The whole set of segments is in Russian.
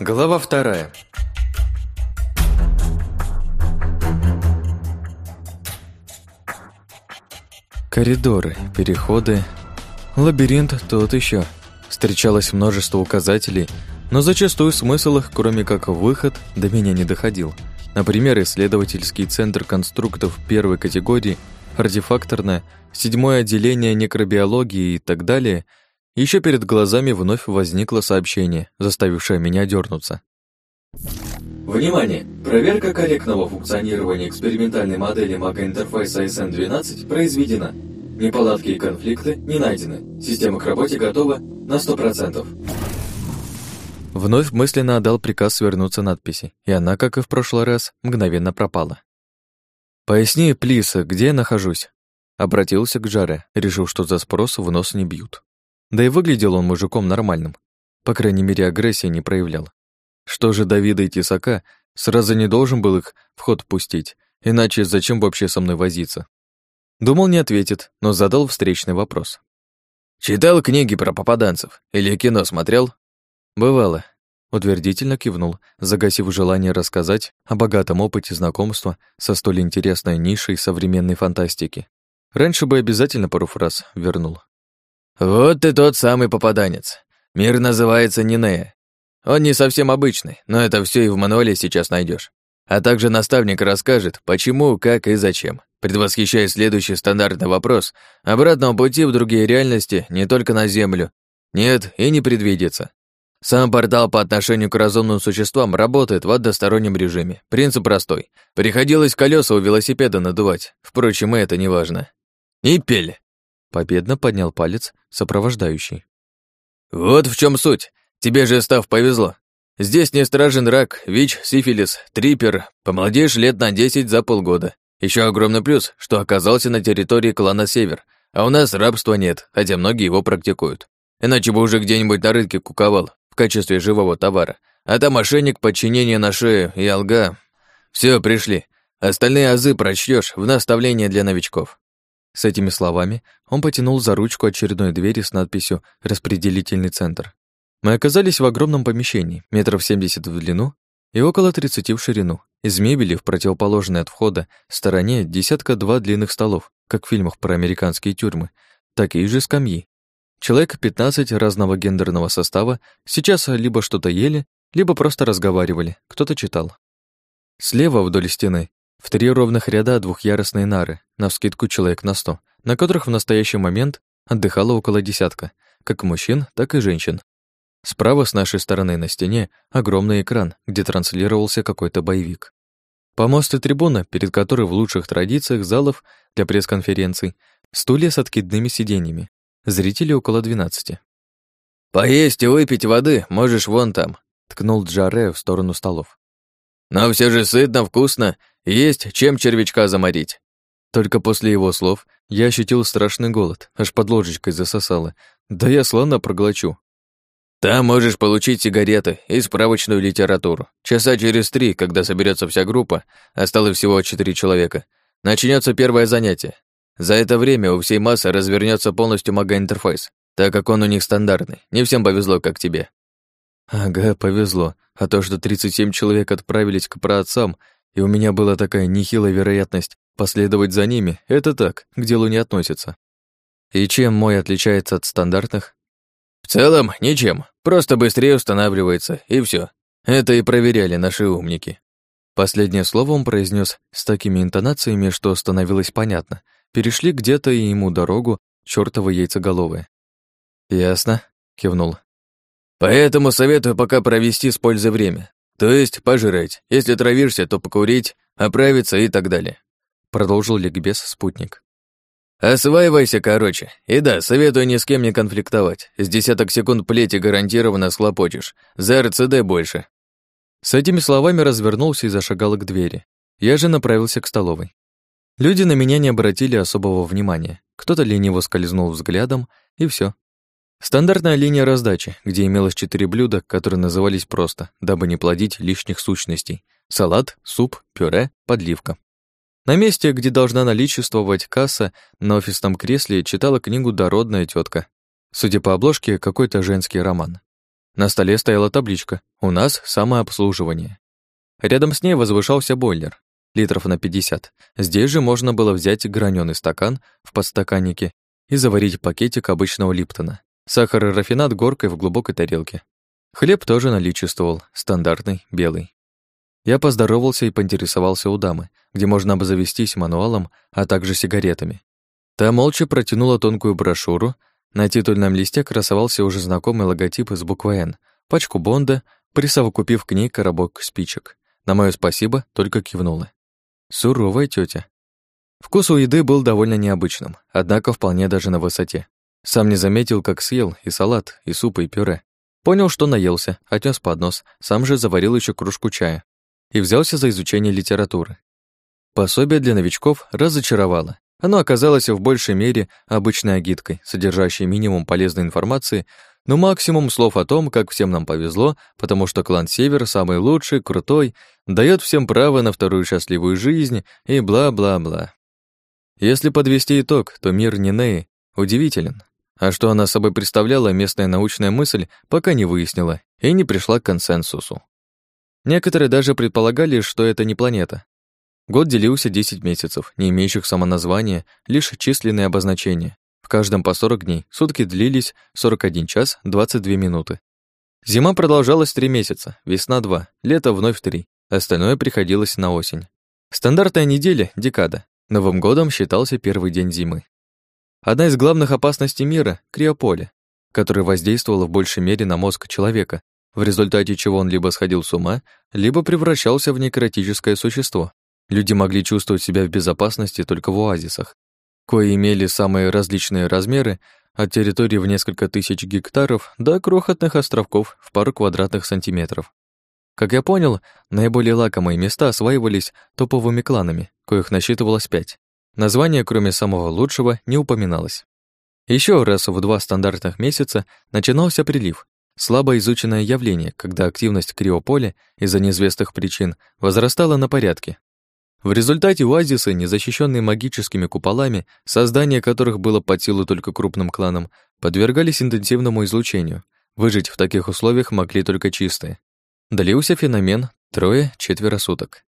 Глава вторая. Коридоры, переходы, лабиринт тот еще. Встречалось множество указателей, но зачастую смысл их, кроме как выход, до меня не доходил. Например, исследовательский центр конструктов первой категории, артефакторное, седьмое отделение некробиологии и так далее – еще перед глазами вновь возникло сообщение, заставившее меня дернуться. Внимание! Проверка корректного функционирования экспериментальной модели мага-интерфейса SN12 произведена. Неполадки и конфликты не найдены. Система к работе готова на 100%. Вновь мысленно отдал приказ свернуться надписи, и она, как и в прошлый раз, мгновенно пропала. «Поясни, Плиса, где я нахожусь?» Обратился к Жаре, решил, что за спрос в нос не бьют. Да и выглядел он мужиком нормальным. По крайней мере, агрессии не проявлял. Что же Давида и Тесака сразу не должен был их в ход пустить, иначе зачем вообще со мной возиться? Думал, не ответит, но задал встречный вопрос. «Читал книги про попаданцев? Или кино смотрел?» «Бывало», — утвердительно кивнул, загасив желание рассказать о богатом опыте знакомства со столь интересной нишей современной фантастики. Раньше бы обязательно пару фраз вернул. «Вот ты тот самый попаданец. Мир называется Нинея. Он не совсем обычный, но это все и в мануале сейчас найдешь. А также наставник расскажет, почему, как и зачем, предвосхищая следующий стандартный вопрос, обратного пути в другие реальности не только на Землю. Нет, и не предвидится. Сам портал по отношению к разумным существам работает в одностороннем режиме. Принцип простой. Приходилось колеса у велосипеда надувать. Впрочем, это не важно. И пель. Победно поднял палец сопровождающий. «Вот в чем суть. Тебе же, Став, повезло. Здесь не стражен рак, ВИЧ, сифилис, трипер. Помолодеешь лет на десять за полгода. Еще огромный плюс, что оказался на территории клана Север. А у нас рабства нет, хотя многие его практикуют. Иначе бы уже где-нибудь на рынке куковал в качестве живого товара. А там мошенник, подчинение на шею и алга. Все, пришли. Остальные азы прочтешь в наставление для новичков. С этими словами он потянул за ручку очередной двери с надписью «Распределительный центр». Мы оказались в огромном помещении, метров 70 в длину и около 30 в ширину. Из мебели в противоположной от входа стороне десятка-два длинных столов, как в фильмах про американские тюрьмы, такие же скамьи. Человек 15 разного гендерного состава сейчас либо что-то ели, либо просто разговаривали, кто-то читал. Слева вдоль стены в три ровных ряда двухъярусные нары, навскидку человек на сто, на которых в настоящий момент отдыхало около десятка, как мужчин, так и женщин. Справа с нашей стороны на стене огромный экран, где транслировался какой-то боевик. Помост и трибуна, перед которой в лучших традициях залов для пресс-конференций, стулья с откидными сиденьями, зрители около двенадцати. «Поесть и выпить воды можешь вон там», — ткнул Джаре в сторону столов. «Но все же сытно, вкусно есть чем червячка заморить. Только после его слов я ощутил страшный голод, аж под ложечкой засосало. Да я слона проглочу. Там можешь получить сигареты и справочную литературу. Часа через три, когда соберется вся группа, осталось всего четыре человека, начнется первое занятие. За это время у всей массы развернется полностью мага-интерфейс, так как он у них стандартный. Не всем повезло, как тебе. Ага, повезло. А то, что 37 человек отправились к праотцам, и у меня была такая нехилая вероятность последовать за ними, это так, к делу не относится. И чем мой отличается от стандартных? В целом, ничем. Просто быстрее устанавливается, и все. Это и проверяли наши умники. Последнее слово он произнес с такими интонациями, что становилось понятно. Перешли где-то и ему дорогу чёртовы яйцеголовые. «Ясно», — кивнул. «Поэтому советую пока провести с пользой время. То есть пожрать, если травишься, то покурить, оправиться и так далее. Продолжил ликбез спутник. Осваивайся, короче. И да, советую ни с кем не конфликтовать. С десяток секунд плети гарантированно схлопочешь. За РЦД больше. С этими словами развернулся и зашагал к двери. Я же направился к столовой. Люди на меня не обратили особого внимания. Кто-то лениво скользнул взглядом, и все. Стандартная линия раздачи, где имелось четыре блюда, которые назывались просто, дабы не плодить лишних сущностей. Салат, суп, пюре, подливка. На месте, где должна наличествовать касса, на офисном кресле читала книгу дородная тетка. Судя по обложке, какой-то женский роман. На столе стояла табличка «У нас самообслуживание». Рядом с ней возвышался бойлер, литров на 50. Здесь же можно было взять граненый стакан в подстаканнике и заварить пакетик обычного липтона. Сахар и рафинад горкой в глубокой тарелке. Хлеб тоже наличествовал, стандартный, белый. Я поздоровался и поинтересовался у дамы, где можно обзавестись мануалом, а также сигаретами. Та молча протянула тонкую брошюру. На титульном листе красовался уже знакомый логотип с буквой «Н», пачку Бонда, присовокупив к ней коробок спичек. На моё спасибо только кивнула. Суровая тетя. Вкус у еды был довольно необычным, однако вполне даже на высоте. Сам не заметил, как съел и салат, и суп, и пюре. Понял, что наелся, отнес поднос, сам же заварил еще кружку чая и взялся за изучение литературы. Пособие для новичков разочаровало. Оно оказалось в большей мере обычной агиткой, содержащей минимум полезной информации, но максимум слов о том, как всем нам повезло, потому что клан Север самый лучший, крутой, дает всем право на вторую счастливую жизнь и бла-бла-бла. Если подвести итог, то мир Нинеи удивителен. А что она собой представляла, местная научная мысль пока не выяснила и не пришла к консенсусу. Некоторые даже предполагали, что это не планета. Год делился 10 месяцев, не имеющих самоназвания, лишь численные обозначения. В каждом по 40 дней, сутки длились 41 час 22 минуты. Зима продолжалась 3 месяца, весна 2, лето вновь 3, остальное приходилось на осень. Стандартная неделя – декада. Новым годом считался первый день зимы. Одна из главных опасностей мира – криополе, которое воздействовало в большей мере на мозг человека, в результате чего он либо сходил с ума, либо превращался в некротическое существо. Люди могли чувствовать себя в безопасности только в оазисах, кои имели самые различные размеры, от территории в несколько тысяч гектаров до крохотных островков в пару квадратных сантиметров. Как я понял, наиболее лакомые места осваивались топовыми кланами, коих насчитывалось пять. Название, кроме самого лучшего, не упоминалось. Еще раз в два стандартных месяца начинался прилив. Слабо изученное явление, когда активность криополя из-за неизвестных причин возрастала на порядке. В результате оазисы, незащищенные магическими куполами, создание которых было под силу только крупным кланам, подвергались интенсивному излучению. Выжить в таких условиях могли только чистые. Длился феномен трое-четверо суток.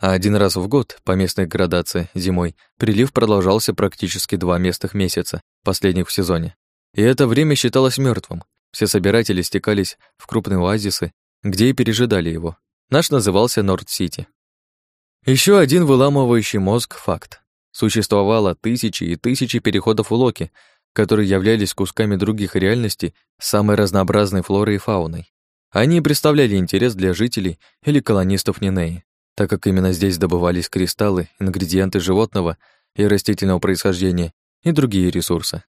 А один раз в год, по местной градации, зимой, прилив продолжался практически два местных месяца, последних в сезоне. И это время считалось мертвым. Все собиратели стекались в крупные оазисы, где и пережидали его. Наш назывался Норд-Сити. Еще один выламывающий мозг факт. Существовало тысячи и тысячи переходов у Локи, которые являлись кусками других реальностей самой разнообразной флорой и фауной. Они представляли интерес для жителей или колонистов Нинеи так как именно здесь добывались кристаллы, ингредиенты животного и растительного происхождения и другие ресурсы.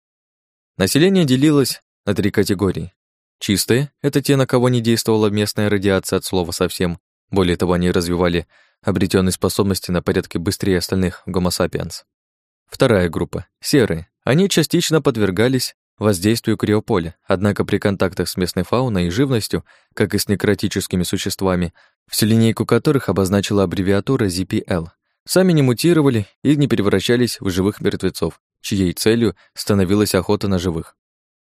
Население делилось на три категории. Чистые — это те, на кого не действовала местная радиация от слова совсем. Более того, они развивали обретенные способности на порядке быстрее остальных гомо сапиенс. Вторая группа — серые. Они частично подвергались воздействию криополя, однако при контактах с местной фауной и живностью, как и с некротическими существами, всю линейку которых обозначила аббревиатура ZPL, сами не мутировали и не превращались в живых мертвецов, чьей целью становилась охота на живых.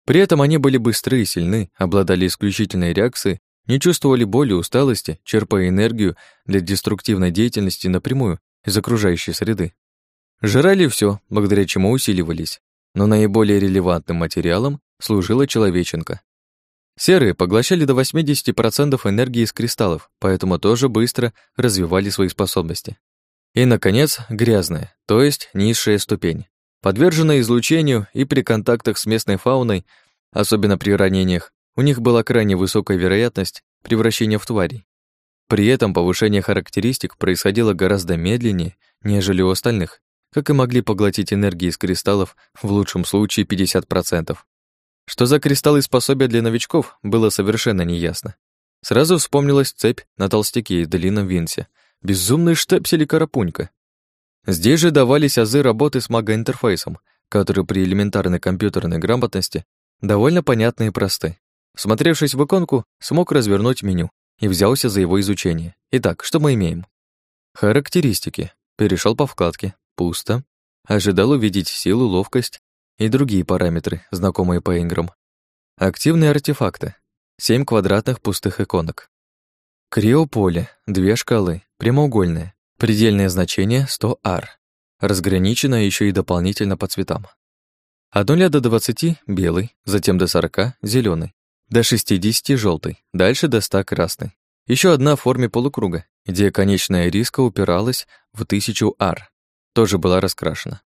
При этом они были быстры и сильны, обладали исключительной реакцией, не чувствовали боли, усталости, черпая энергию для деструктивной деятельности напрямую из окружающей среды. Жрали все, благодаря чему усиливались, но наиболее релевантным материалом служила человеченка. Серые поглощали до 80% энергии из кристаллов, поэтому тоже быстро развивали свои способности. И, наконец, грязная, то есть низшая ступень. Подверженная излучению и при контактах с местной фауной, особенно при ранениях, у них была крайне высокая вероятность превращения в тварей. При этом повышение характеристик происходило гораздо медленнее, нежели у остальных, как и могли поглотить энергии из кристаллов в лучшем случае 50%. Что за кристаллы способия для новичков, было совершенно неясно. Сразу вспомнилась цепь на толстяке и длинном винсе. Безумный штепсель и карапунька. Здесь же давались азы работы с магоинтерфейсом, которые при элементарной компьютерной грамотности довольно понятны и просты. Смотревшись в иконку, смог развернуть меню и взялся за его изучение. Итак, что мы имеем? Характеристики. Перешел по вкладке. Пусто. Ожидал увидеть силу, ловкость и другие параметры, знакомые по инграм. Активные артефакты. семь квадратных пустых иконок. Криополе, две шкалы, прямоугольные, предельное значение 100 ар, разграничено еще и дополнительно по цветам. От 0 до 20 – белый, затем до 40 – зеленый, до 60 – желтый, дальше до 100 – красный. Еще одна в форме полукруга, где конечная риска упиралась в 1000 ар, тоже была раскрашена.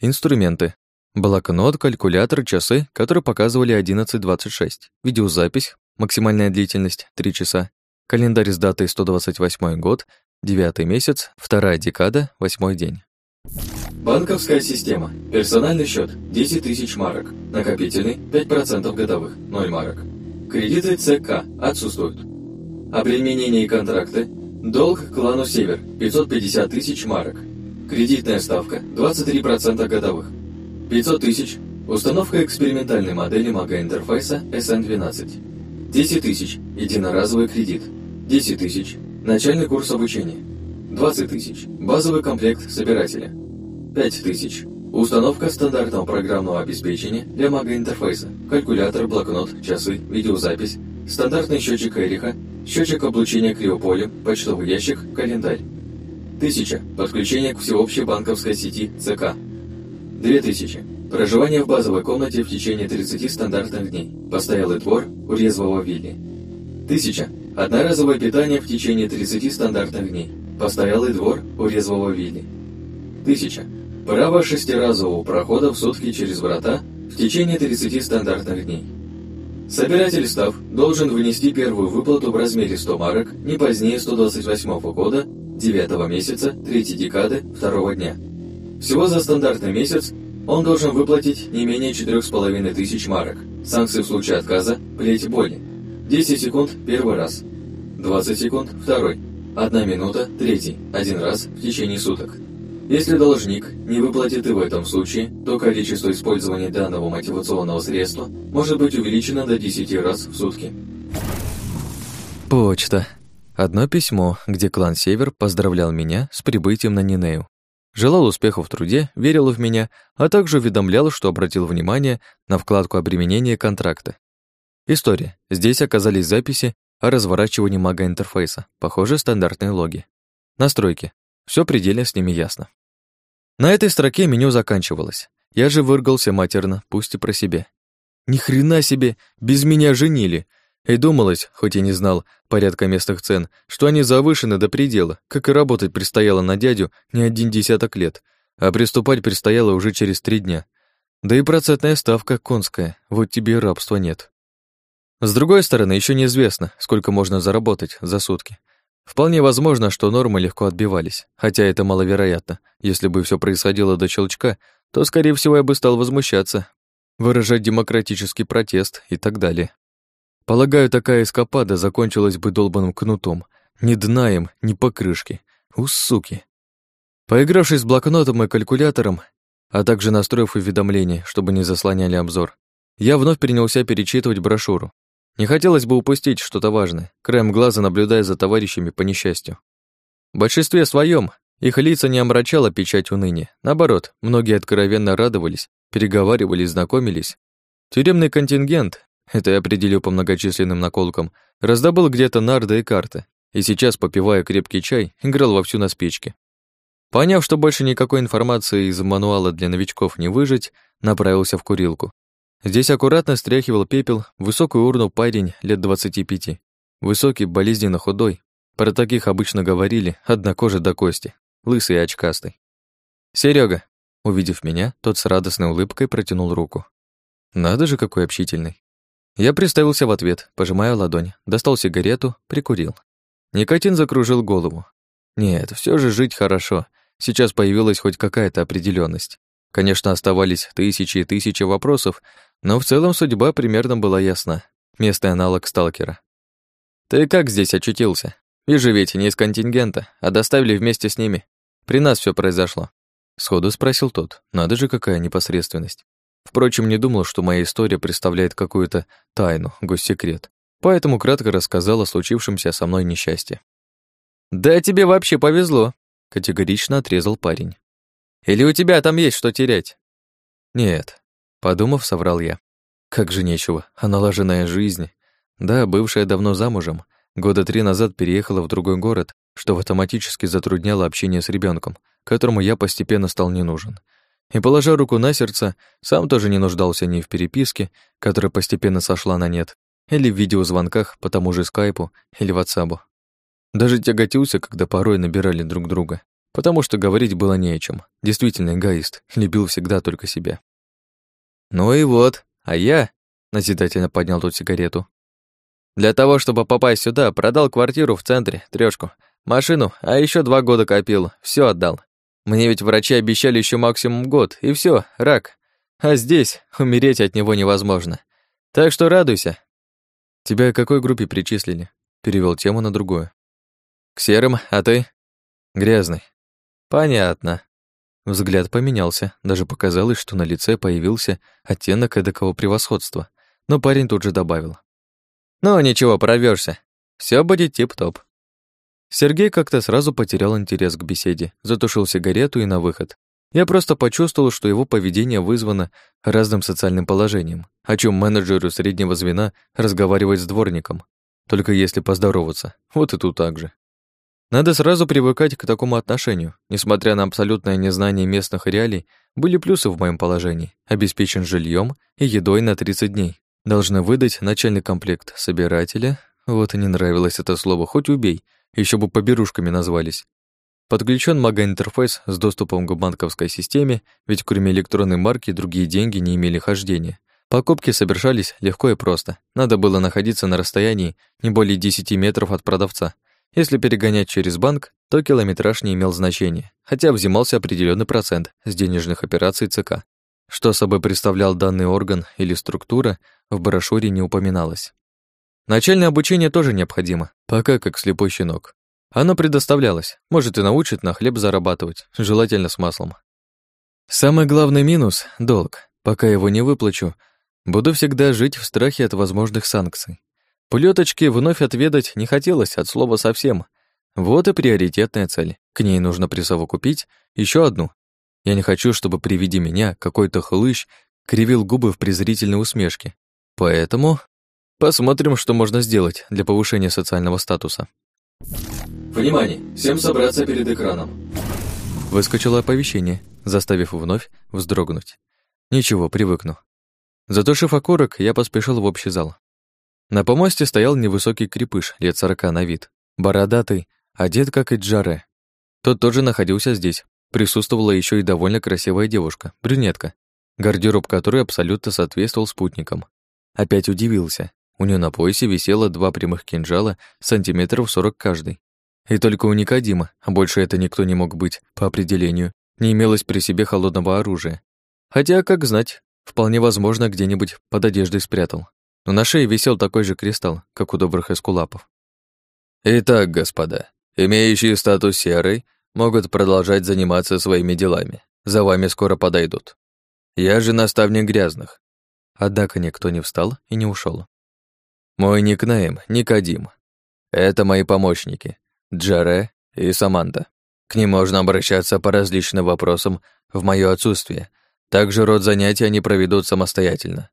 Инструменты. Блокнот, калькулятор, часы, которые показывали 11.26, видеозапись, максимальная длительность 3 часа, календарь с датой 128 год, 9 месяц, вторая декада, 8 день. Банковская система. Персональный счет 10 тысяч марок. Накопительный 5% годовых 0 марок. Кредиты ЦК отсутствуют. Обременение и контракты. Долг клану Север 550 тысяч марок. Кредитная ставка 23% годовых. 500 тысяч. Установка экспериментальной модели мага-интерфейса SN12. 10 тысяч. Единоразовый кредит. 10 тысяч. Начальный курс обучения. 20 тысяч. Базовый комплект собирателя. 5 тысяч. Установка стандартного программного обеспечения для мага-интерфейса. Калькулятор, блокнот, часы, видеозапись, стандартный счетчик Эриха, счетчик облучения криополем, почтовый ящик, календарь. 1000. Подключение к всеобщей банковской сети ЦК. 2000. Проживание в базовой комнате в течение 30 стандартных дней. Постоялый двор у резвого Вилли. 1000. Одноразовое питание в течение 30 стандартных дней. Постоялый двор у резвого Вилли. 1000. Право шестиразового прохода в сутки через врата в течение 30 стандартных дней. Собиратель став должен внести первую выплату в размере 100 марок не позднее 128 года, 9 месяца, 3 декады, 2 дня. Всего за стандартный месяц он должен выплатить не менее 4,5 тысяч марок. Санкции в случае отказа – плеть боли. 10 секунд – первый раз. 20 секунд – второй. 1 минута – третий, один раз в течение суток. Если должник не выплатит и в этом случае, то количество использования данного мотивационного средства может быть увеличено до 10 раз в сутки. Почта. Одно письмо, где клан Север поздравлял меня с прибытием на Нинею. Желал успехов в труде, верил в меня, а также уведомлял, что обратил внимание на вкладку обременения контракта. История. Здесь оказались записи о разворачивании мага-интерфейса. Похоже, стандартные логи. Настройки. Все предельно с ними ясно. На этой строке меню заканчивалось. Я же выргался матерно, пусть и про себя. Ни хрена себе, без меня женили. И думалось, хоть и не знал порядка местных цен, что они завышены до предела, как и работать предстояло на дядю не один десяток лет, а приступать предстояло уже через три дня. Да и процентная ставка конская, вот тебе и рабства нет. С другой стороны, еще неизвестно, сколько можно заработать за сутки. Вполне возможно, что нормы легко отбивались, хотя это маловероятно. Если бы все происходило до щелчка, то, скорее всего, я бы стал возмущаться, выражать демократический протест и так далее. Полагаю, такая эскапада закончилась бы долбаным кнутом. Ни дна им, ни покрышки. У суки. Поигравшись с блокнотом и калькулятором, а также настроив уведомления, чтобы не заслоняли обзор, я вновь принялся перечитывать брошюру. Не хотелось бы упустить что-то важное, краем глаза наблюдая за товарищами по несчастью. В большинстве своем их лица не омрачала печать уныния. Наоборот, многие откровенно радовались, переговаривались, знакомились. Тюремный контингент, это я определил по многочисленным наколкам, раздобыл где-то нарды и карты, и сейчас, попивая крепкий чай, играл вовсю на спичке. Поняв, что больше никакой информации из мануала для новичков не выжить, направился в курилку. Здесь аккуратно стряхивал пепел высокую урну парень лет 25. Высокий, болезненно худой. Про таких обычно говорили, одна кожа до кости, лысый и очкастый. Серега, увидев меня, тот с радостной улыбкой протянул руку. Надо же, какой общительный. Я приставился в ответ, пожимая ладонь, достал сигарету, прикурил. Никотин закружил голову. Нет, все же жить хорошо. Сейчас появилась хоть какая-то определенность. Конечно, оставались тысячи и тысячи вопросов, но в целом судьба примерно была ясна. Местный аналог сталкера. «Ты как здесь очутился? Вижу ведь не из контингента, а доставили вместе с ними. При нас все произошло». Сходу спросил тот. Надо же, какая непосредственность. Впрочем, не думал, что моя история представляет какую-то тайну, госсекрет. Поэтому кратко рассказал о случившемся со мной несчастье. «Да тебе вообще повезло», — категорично отрезал парень. «Или у тебя там есть что терять?» «Нет», — подумав, соврал я. «Как же нечего, а налаженная жизнь...» Да, бывшая давно замужем, года три назад переехала в другой город, что автоматически затрудняло общение с ребенком, которому я постепенно стал не нужен. И, положа руку на сердце, сам тоже не нуждался ни в переписке, которая постепенно сошла на нет, или в видеозвонках по тому же скайпу или ватсапу. Даже тяготился, когда порой набирали друг друга, потому что говорить было не о чем. Действительно, эгоист, любил всегда только себя. Ну и вот, а я, назидательно поднял тут сигарету, для того, чтобы попасть сюда, продал квартиру в центре, трёшку, машину, а еще два года копил, все отдал. Мне ведь врачи обещали еще максимум год, и все, рак. А здесь умереть от него невозможно. Так что радуйся. Тебя к какой группе причислили? Перевел тему на другую. К серым, а ты? Грязный. Понятно. Взгляд поменялся, даже показалось, что на лице появился оттенок эдакого превосходства. Но парень тут же добавил. «Ну, ничего, прорвёшься. Всё будет тип-топ». Сергей как-то сразу потерял интерес к беседе, затушил сигарету и на выход. Я просто почувствовал, что его поведение вызвано разным социальным положением, о чем менеджеру среднего звена разговаривать с дворником, только если поздороваться. Вот и тут так же. Надо сразу привыкать к такому отношению. Несмотря на абсолютное незнание местных реалий, были плюсы в моем положении. Обеспечен жильем и едой на 30 дней. Должны выдать начальный комплект собирателя. Вот и не нравилось это слово, хоть убей, еще бы поберушками назвались. Подключен мага-интерфейс с доступом к банковской системе, ведь кроме электронной марки другие деньги не имели хождения. Покупки совершались легко и просто. Надо было находиться на расстоянии не более 10 метров от продавца. Если перегонять через банк, то километраж не имел значения, хотя взимался определенный процент с денежных операций ЦК. Что собой представлял данный орган или структура, в брошюре не упоминалось. Начальное обучение тоже необходимо, пока как слепой щенок. Оно предоставлялось, может и научит на хлеб зарабатывать, желательно с маслом. Самый главный минус — долг. Пока его не выплачу, буду всегда жить в страхе от возможных санкций. Плёточки вновь отведать не хотелось от слова совсем. Вот и приоритетная цель. К ней нужно присовокупить еще одну. Я не хочу, чтобы при виде меня какой-то хлыщ кривил губы в презрительной усмешке. Поэтому посмотрим, что можно сделать для повышения социального статуса. Внимание! Всем собраться перед экраном. Выскочило оповещение, заставив вновь вздрогнуть. Ничего, привыкну. Затушив окурок, я поспешил в общий зал. На помосте стоял невысокий крепыш, лет сорока на вид, бородатый, одет как и Джаре. Тот тоже находился здесь. Присутствовала еще и довольно красивая девушка, брюнетка, гардероб которой абсолютно соответствовал спутникам. Опять удивился. У нее на поясе висело два прямых кинжала сантиметров сорок каждый. И только у Никодима, а больше это никто не мог быть, по определению, не имелось при себе холодного оружия. Хотя, как знать, вполне возможно, где-нибудь под одеждой спрятал. Но на шее висел такой же кристалл, как у добрых эскулапов. Итак, господа, имеющие статус серый могут продолжать заниматься своими делами. За вами скоро подойдут. Я же наставник грязных. Однако никто не встал и не ушел. Мой никнейм — Никодим. Это мои помощники. Джаре и Саманда. К ним можно обращаться по различным вопросам в моё отсутствие. Также род занятий они проведут самостоятельно.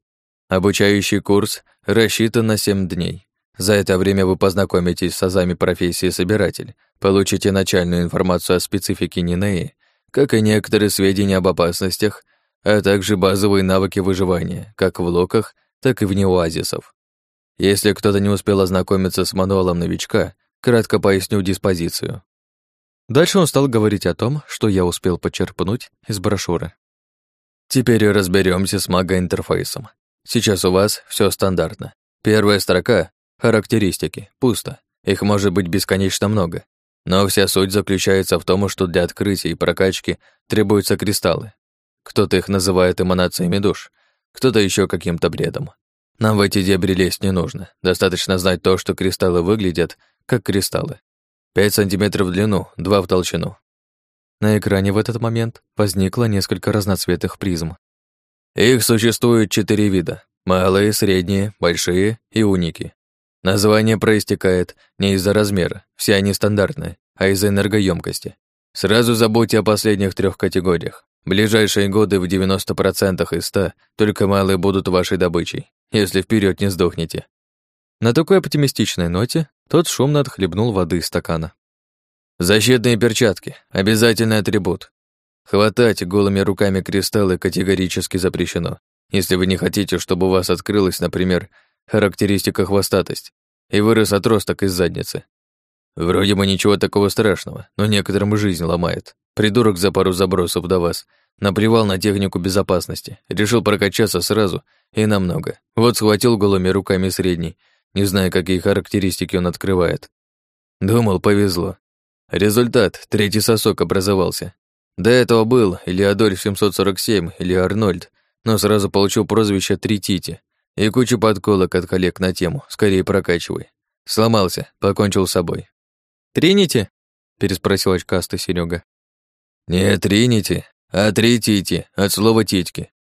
Обучающий курс рассчитан на 7 дней. За это время вы познакомитесь с азами профессии собиратель, получите начальную информацию о специфике Нинеи, как и некоторые сведения об опасностях, а также базовые навыки выживания, как в локах, так и вне оазисов. Если кто-то не успел ознакомиться с мануалом новичка, Кратко поясню диспозицию. Дальше он стал говорить о том, что я успел почерпнуть из брошюры. Теперь разберемся с магоинтерфейсом. Сейчас у вас все стандартно. Первая строка — характеристики, пусто. Их может быть бесконечно много. Но вся суть заключается в том, что для открытия и прокачки требуются кристаллы. Кто-то их называет эманациями душ, кто-то еще каким-то бредом. Нам в эти дебри лезть не нужно. Достаточно знать то, что кристаллы выглядят как кристаллы. 5 сантиметров в длину, 2 в толщину. На экране в этот момент возникло несколько разноцветных призм. Их существует четыре вида. Малые, средние, большие и уники. Название проистекает не из-за размера, все они стандартные, а из-за энергоемкости. Сразу забудьте о последних трех категориях. Ближайшие годы в 90% из 100 только малые будут вашей добычей, если вперед не сдохнете. На такой оптимистичной ноте тот шумно отхлебнул воды из стакана. «Защитные перчатки. Обязательный атрибут. Хватать голыми руками кристаллы категорически запрещено, если вы не хотите, чтобы у вас открылась, например, характеристика хвостатость и вырос отросток из задницы. Вроде бы ничего такого страшного, но некоторым жизнь ломает. Придурок за пару забросов до вас наплевал на технику безопасности, решил прокачаться сразу и намного. Вот схватил голыми руками средний, не зная, какие характеристики он открывает. Думал, повезло. Результат — третий сосок образовался. До этого был или Адольф 747, или Арнольд, но сразу получил прозвище Три и кучу подколок от коллег на тему «Скорее прокачивай». Сломался, покончил с собой. «Тринити?» — переспросил очкастый Серега. «Не Тринити, а Три Тити, от слова «титьки».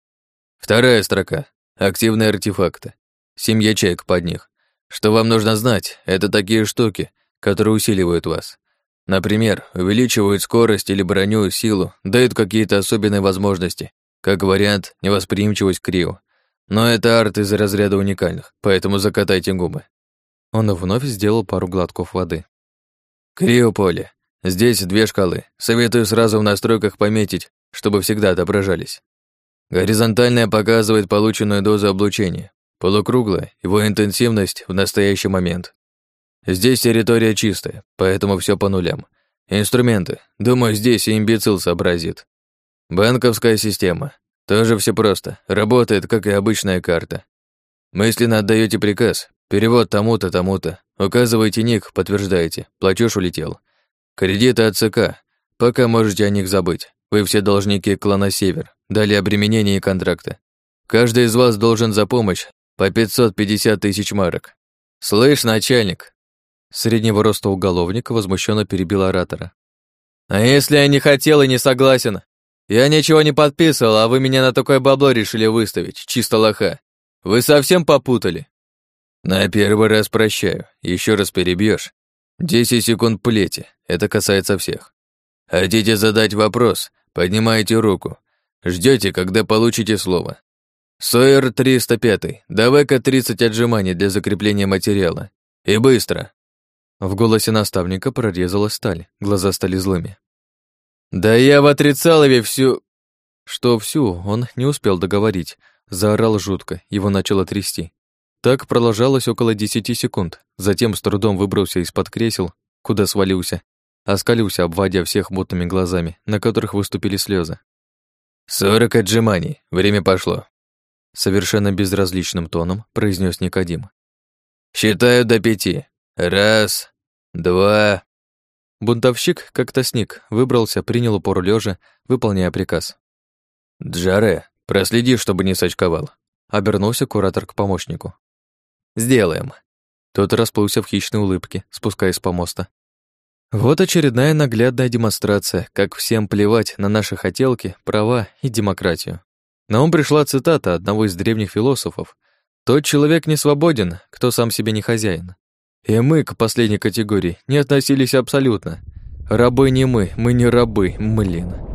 Вторая строка — активные артефакты. Семь ячеек под них. Что вам нужно знать, это такие штуки, которые усиливают вас. Например, увеличивают скорость или броню, силу, дают какие-то особенные возможности, как вариант, невосприимчивость к Крио. Но это арт из разряда уникальных, поэтому закатайте губы. Он вновь сделал пару глотков воды. Криополе. Здесь две шкалы. Советую сразу в настройках пометить, чтобы всегда отображались. Горизонтальная показывает полученную дозу облучения. Полукруглая — его интенсивность в настоящий момент. Здесь территория чистая, поэтому все по нулям. Инструменты. Думаю, здесь и имбецил сообразит. Банковская система. Тоже все просто. Работает, как и обычная карта. Мысленно отдаете приказ. Перевод тому-то, тому-то. Указываете ник, подтверждаете. Платеж улетел. Кредиты от ЦК. Пока можете о них забыть. Вы все должники клана Север. Дали обременение контракты. Каждый из вас должен за помощь по 550 тысяч марок. Слышь, начальник. Среднего роста уголовник возмущенно перебил оратора. А если я не хотел и не согласен? Я ничего не подписывал, а вы меня на такое бабло решили выставить, чисто лоха. Вы совсем попутали? На первый раз прощаю, еще раз перебьешь. Десять секунд плети, это касается всех. Хотите задать вопрос? Поднимайте руку. Ждете, когда получите слово. Сойер 305, давай-ка 30 отжиманий для закрепления материала. И быстро. В голосе наставника прорезалась сталь, глаза стали злыми. Да я в отрицалове всю... Что всю, он не успел договорить, заорал жутко, его начало трясти. Так продолжалось около десяти секунд, затем с трудом выбрался из-под кресел, куда свалился, оскалился, обводя всех мутными глазами, на которых выступили слезы. «Сорок отжиманий, время пошло совершенно безразличным тоном произнес Никодим. «Считаю до пяти. Раз, два...» Бунтовщик, как-то сник, выбрался, принял упор лежа, выполняя приказ. «Джаре, проследи, чтобы не сочковал», — обернулся куратор к помощнику. «Сделаем». Тот расплылся в хищной улыбке, спускаясь с помоста. Вот очередная наглядная демонстрация, как всем плевать на наши хотелки, права и демократию. На ум пришла цитата одного из древних философов. «Тот человек не свободен, кто сам себе не хозяин». И мы к последней категории не относились абсолютно. Рабы не мы, мы не рабы, млин.